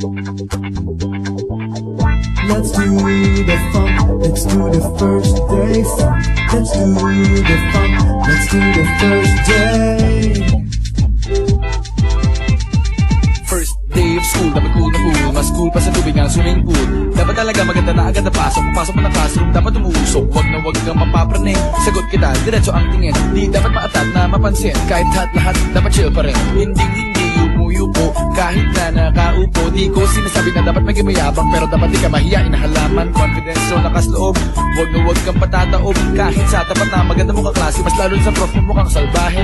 Let's do the funk, let's do the first day funk. Let's do the funk, let's do the first day. First day of school, dapat cool na cool. Mas cool pa sa tubig ang swimming pool. Dapat talaga maganda na agad na pasok. Pasok mo ng classroom, dapat umusok. Huwag na huwag kang mapapraning Sagot kita, diretso ang tingin. Di dapat maatat na mapansin. Kahit lahat-lahat, dapat chill pa rin. Hindi yumuyuko Kahit na nakaupo Di ko sinasabi na dapat maging mayabang Pero dapat di ka mahiyain halaman Confidence so lakas loob Huwag na huwag kang patataob Kahit sa tapat na maganda mo kaklase Mas lalo sa prof mo mukhang salbahe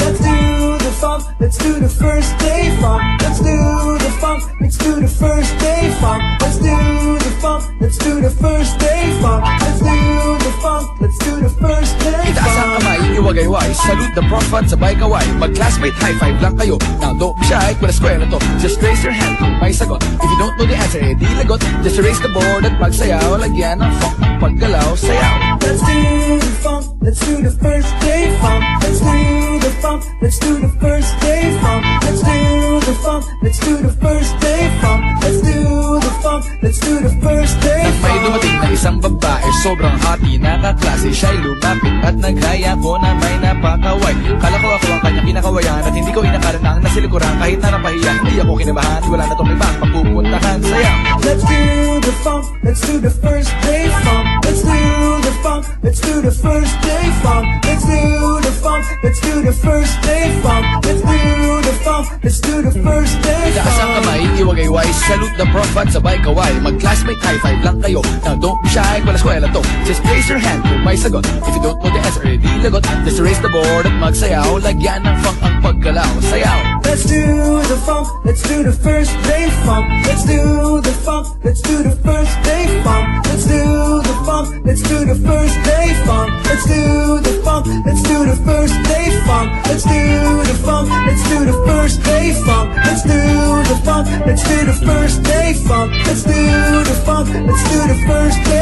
Let's do the funk. Let's do the first day funk. Let's do the funk. Let's do the first day funk. Let's do the funk. Let's do the first day funk. Let's do funk. Salute the prof at sabay kaway Mag-classmate high five lang kayo Now don't be shy, kung eskwela to Just raise your hand may sagot If you don't know the answer, eh di lagot Just erase the board at magsayaw Lagyan ng funk ang paggalaw Sayaw Let's do the funk. Let's do the first day funk. Let's do the funk. Let's do the first day funk. Let's do the funk. Let's do the first Sobrang hati, nakaklase Siya'y lumapit at naghaya ko na may napakaway Kala ko ako ang kanyang kinakawayan At hindi ko inakaranang nasilikuran Kahit na napahiya, hindi ako kinabahan Wala na tong ibang papupuntahan Sayaw Let's do the funk. Let's do the first day funk. Let's do the funk. Let's do the first day funk. Let's do the funk. Let's do the first day funk. Let's do Let's do the first day Itaas ang kamay, iwagayway Salute the prof at sabay kaway. Mag-classmate high five lang kayo. Now don't be shy, wala eskwela to. Just raise your hand kung may sagot. If you don't know the answer, eh di lagot. Just erase the board at magsayaw. Lagyan ng funk ang paggalaw. Sayaw. Let's do the funk. Let's do the first day funk. Let's do the funk. Let's do the first day funk. Let's do the funk. Let's do the first day funk. Let's do the funk. Let's do the first day funk. Let's do the funk. Let's do the first day funk. Let's do the funk. Let's do the first day